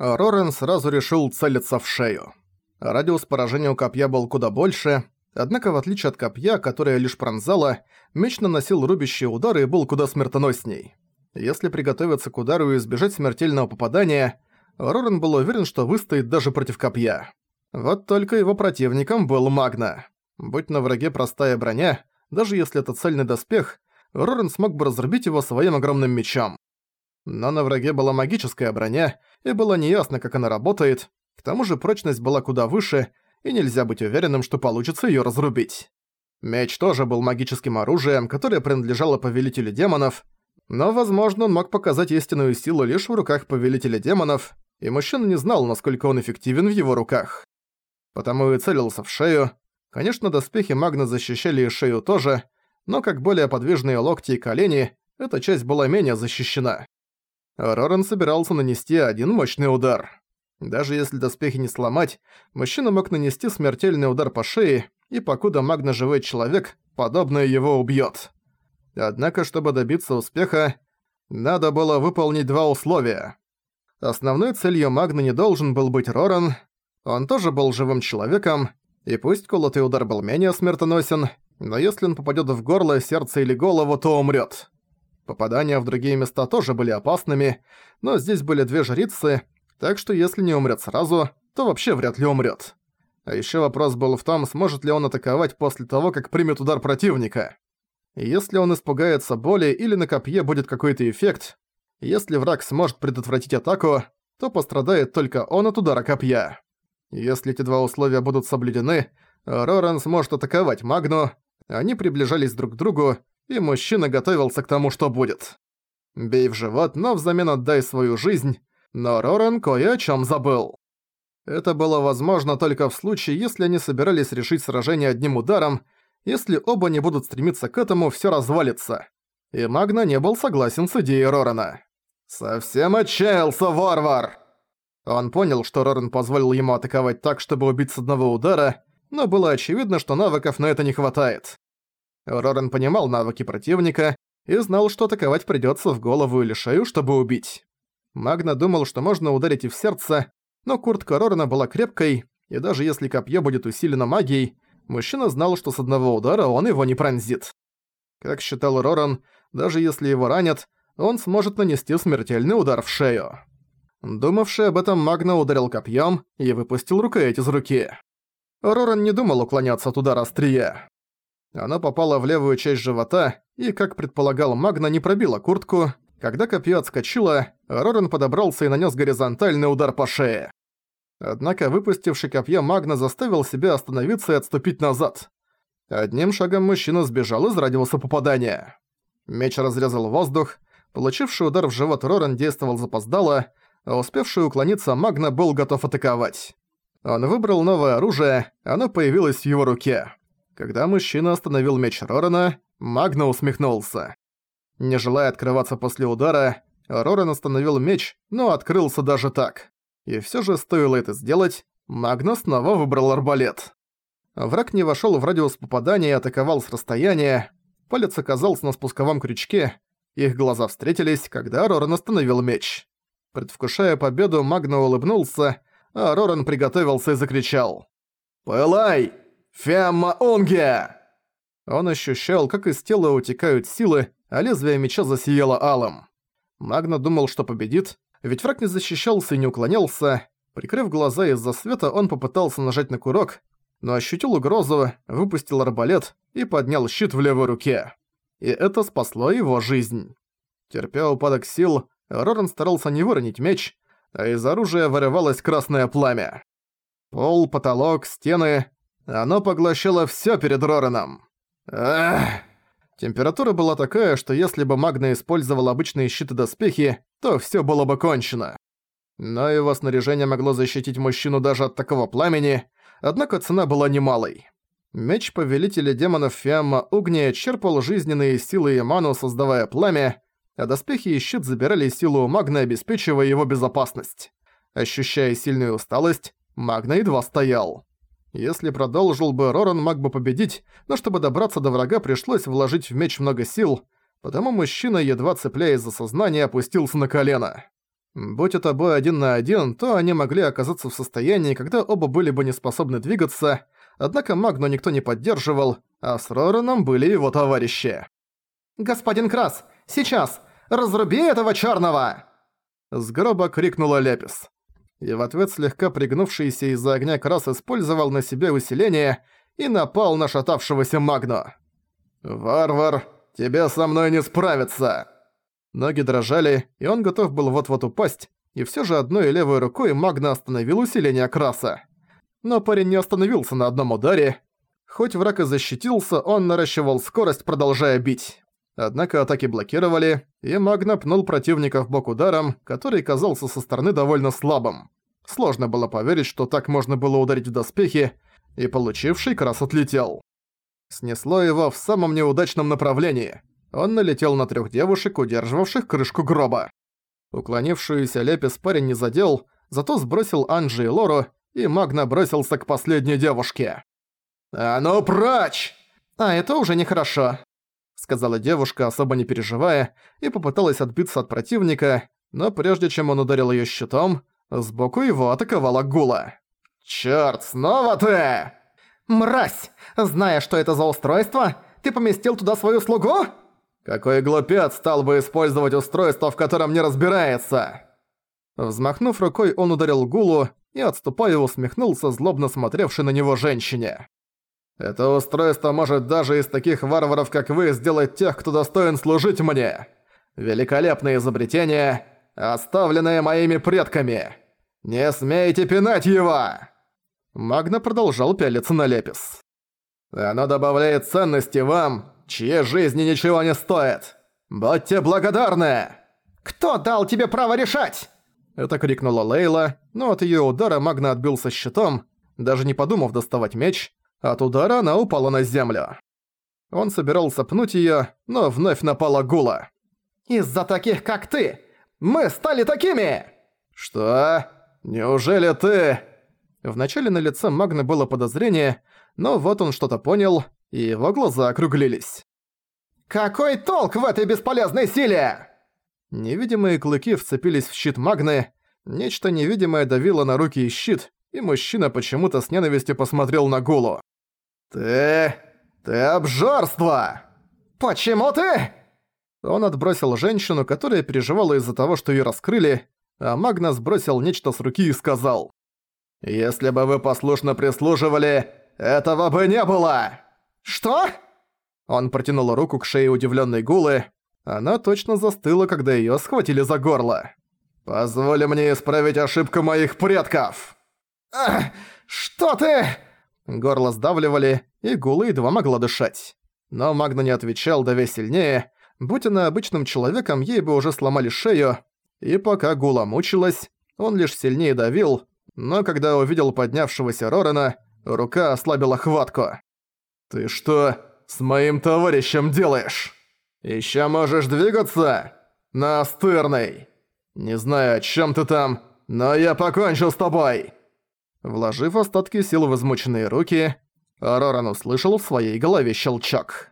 Рорен сразу решил целиться в шею. Радиус поражения у копья был куда больше, однако в отличие от копья, которое лишь пронзало, меч наносил рубящие удары и был куда смертоносней. Если приготовиться к удару и избежать смертельного попадания, Рорен был уверен, что выстоит даже против копья. Вот только его противником был Магна. Будь на враге простая броня, даже если это цельный доспех, Рорен смог бы разрубить его своим огромным мечом. Но на враге была магическая броня, и было неясно, как она работает, к тому же прочность была куда выше, и нельзя быть уверенным, что получится её разрубить. Меч тоже был магическим оружием, которое принадлежало повелителю демонов, но, возможно, он мог показать истинную силу лишь в руках повелителя демонов, и мужчина не знал, насколько он эффективен в его руках. Потому и целился в шею. Конечно, доспехи Магна защищали и шею тоже, но как более подвижные локти и колени, эта часть была менее защищена. Роран собирался нанести один мощный удар. Даже если доспехи не сломать, мужчина мог нанести смертельный удар по шее, и покуда Магна живой человек, подобное его убьет. Однако, чтобы добиться успеха, надо было выполнить два условия. Основной целью Магны не должен был быть Роран, он тоже был живым человеком, и пусть колотый удар был менее смертоносен, но если он попадет в горло, сердце или голову, то умрет. Попадания в другие места тоже были опасными, но здесь были две жрицы, так что если не умрет сразу, то вообще вряд ли умрет. А еще вопрос был в том, сможет ли он атаковать после того, как примет удар противника. Если он испугается боли или на копье будет какой-то эффект, если враг сможет предотвратить атаку, то пострадает только он от удара копья. Если эти два условия будут соблюдены, Роран сможет атаковать Магну, они приближались друг к другу, и мужчина готовился к тому, что будет. Бей в живот, но взамен отдай свою жизнь, но Роран кое о чем забыл. Это было возможно только в случае, если они собирались решить сражение одним ударом, если оба не будут стремиться к этому, все развалится. И Магна не был согласен с идеей Рорана. «Совсем отчаялся, варвар!» Он понял, что Роран позволил ему атаковать так, чтобы убить с одного удара, но было очевидно, что навыков на это не хватает. Рорен понимал навыки противника и знал, что атаковать придётся в голову или шею, чтобы убить. Магна думал, что можно ударить и в сердце, но куртка Рорена была крепкой, и даже если копье будет усилено магией, мужчина знал, что с одного удара он его не пронзит. Как считал Роран, даже если его ранят, он сможет нанести смертельный удар в шею. Думавший об этом Магна ударил копьем и выпустил рукоять из руки. Роран не думал уклоняться от удара острия. Она попала в левую часть живота и, как предполагал Магна, не пробила куртку. Когда копье отскочило, Рорен подобрался и нанес горизонтальный удар по шее. Однако выпустивший копье Магна заставил себя остановиться и отступить назад. Одним шагом мужчина сбежал из радиуса попадания. Меч разрезал воздух, получивший удар в живот Рорен действовал запоздало, а успевший уклониться Магна был готов атаковать. Он выбрал новое оружие, оно появилось в его руке. Когда мужчина остановил меч Рорана, Магна усмехнулся. Не желая открываться после удара, Роран остановил меч, но открылся даже так. И всё же стоило это сделать, Магна снова выбрал арбалет. Враг не вошёл в радиус попадания и атаковал с расстояния. Палец оказался на спусковом крючке. Их глаза встретились, когда Роран остановил меч. Предвкушая победу, Магна улыбнулся, а Роран приготовился и закричал. «Пылай!» «Фемма Унге!» Он ощущал, как из тела утекают силы, а лезвие меча засияло алым. Магна думал, что победит, ведь враг не защищался и не уклонялся. Прикрыв глаза из-за света, он попытался нажать на курок, но ощутил угрозу, выпустил арбалет и поднял щит в левой руке. И это спасло его жизнь. Терпя упадок сил, Роран старался не выронить меч, а из оружия вырывалось красное пламя. Пол, потолок, стены оно поглощало всё перед Рораном. Ах! Температура была такая, что если бы Магна использовал обычные щиты-доспехи, то всё было бы кончено. Но его снаряжение могло защитить мужчину даже от такого пламени, однако цена была немалой. Меч Повелителя Демонов Фиамма Угния черпал жизненные силы и ману, создавая пламя, а доспехи и щит забирали силу у Магна, обеспечивая его безопасность. Ощущая сильную усталость, Магна едва стоял. Если продолжил бы, Роран мог бы победить, но чтобы добраться до врага, пришлось вложить в меч много сил, потому мужчина, едва цепляясь за сознание, опустился на колено. Будь это бой один на один, то они могли оказаться в состоянии, когда оба были бы не способны двигаться, однако Магну никто не поддерживал, а с Рораном были его товарищи. «Господин Крас, сейчас! Разруби этого чёрного!» С гроба крикнула Лепис. И в ответ слегка пригнувшийся из-за огня Крас использовал на себе усиление и напал на шатавшегося Магну. «Варвар, тебе со мной не справиться!» Ноги дрожали, и он готов был вот-вот упасть, и всё же одной левой рукой Магна остановил усиление Краса. Но парень не остановился на одном ударе. Хоть враг и защитился, он наращивал скорость, продолжая бить. Однако атаки блокировали, и Магна пнул противника в бок ударом, который казался со стороны довольно слабым. Сложно было поверить, что так можно было ударить в доспехи, и получивший крас отлетел. Снесло его в самом неудачном направлении. Он налетел на трех девушек, удерживавших крышку гроба. Уклонившуюся Лепис парень не задел, зато сбросил Анджи и Лору, и Магна бросился к последней девушке. «А ну прочь!» «А это уже нехорошо», — сказала девушка, особо не переживая, и попыталась отбиться от противника, но прежде чем он ударил её щитом, сбоку его атаковала Гула. «Чёрт, снова ты!» «Мразь! Зная, что это за устройство, ты поместил туда свою слугу?» «Какой глупец стал бы использовать устройство, в котором не разбирается?» Взмахнув рукой, он ударил Гулу и, отступая, усмехнулся, злобно смотревшей на него женщине. «Это устройство может даже из таких варваров, как вы, сделать тех, кто достоин служить мне. Великолепное изобретение, оставленное моими предками. Не смейте пинать его!» Магна продолжал пялиться на Лепис. «Оно добавляет ценности вам, чьи жизни ничего не стоят. Будьте благодарны!» «Кто дал тебе право решать?» Это крикнула Лейла, но от её удара Магна отбился щитом, даже не подумав доставать меч, от удара она упала на землю. Он собирался пнуть её, но вновь напала Гула. «Из-за таких, как ты, мы стали такими!» «Что? Неужели ты...» Вначале на лице Магны было подозрение, но вот он что-то понял, и его глаза округлились. «Какой толк в этой бесполезной силе?» Невидимые клыки вцепились в щит Магны, нечто невидимое давило на руки и щит, и мужчина почему-то с ненавистью посмотрел на Гулу. «Ты... ты обжорство!» «Почему ты?» Он отбросил женщину, которая переживала из-за того, что её раскрыли, а Магна сбросил нечто с руки и сказал. «Если бы вы послушно прислуживали, этого бы не было!» «Что?» Он протянул руку к шее удивленной Гулы. Она точно застыла, когда её схватили за горло. «Позволь мне исправить ошибку моих предков!» «Ах, что ты?» Горло сдавливали, и Гула едва могла дышать. Но Магна не отвечал, давя сильнее. Будь она обычным человеком, ей бы уже сломали шею. И пока Гула мучилась, он лишь сильнее давил, но когда увидел поднявшегося Рорена, рука ослабила хватку. «Ты что с моим товарищем делаешь? Ещё можешь двигаться? Настырный! Не знаю, о чём ты там, но я покончу с тобой!» Вложив остатки сил в измученные руки, Роран услышал в своей голове щелчок.